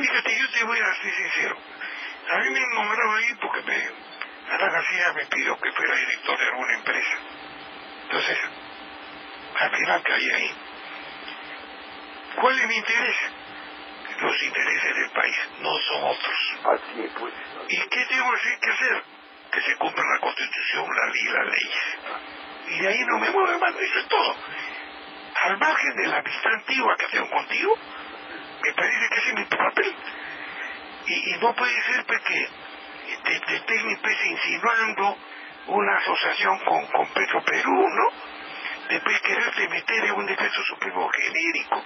Fíjate, yo te voy a ser sincero. A mí me nombrado ahí porque me, Ana García me pidió que fuera director de alguna empresa. Entonces, al final caí ahí. ¿Cuál es mi interés? Los intereses del país, no son otros. Así es, pues. ¿Y qué tengo que hacer? Que se cumpla la Constitución, la ley y las leyes. Y de ahí no me mueve más, eso es todo. Al margen de la amistad antigua que tengo contigo, parece que es mi papel. Y, no puede ser porque te, te estén pues, insinuando una asociación con, con Petro Perú, ¿no? Después quererte meter en un decreto supremo genérico.